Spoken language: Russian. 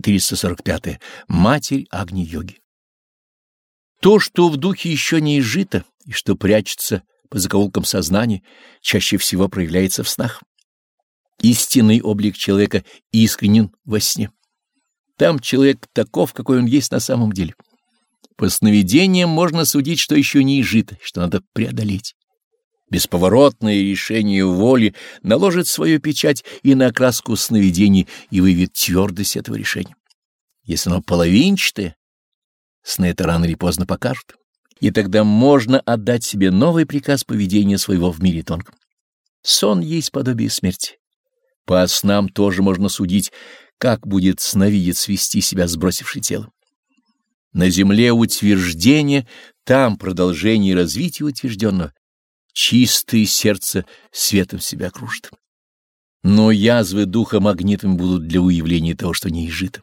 445. Матерь Агни-йоги. То, что в духе еще не изжито и что прячется по закоулкам сознания, чаще всего проявляется в снах. Истинный облик человека искренен во сне. Там человек таков, какой он есть на самом деле. По сновидениям можно судить, что еще не изжито, что надо преодолеть. Бесповоротное решение воли наложит свою печать и на окраску сновидений и выявит твердость этого решения. Если оно половинчатое, сны это рано или поздно покажут, и тогда можно отдать себе новый приказ поведения своего в мире тонком. Сон есть подобие смерти. По снам тоже можно судить, как будет сновидец вести себя, сбросивший тело. На земле утверждение, там продолжение и развитие утвержденного. Чистое сердце светом себя кружит. Но язвы духа магнитами будут для уявления того, что не изжито.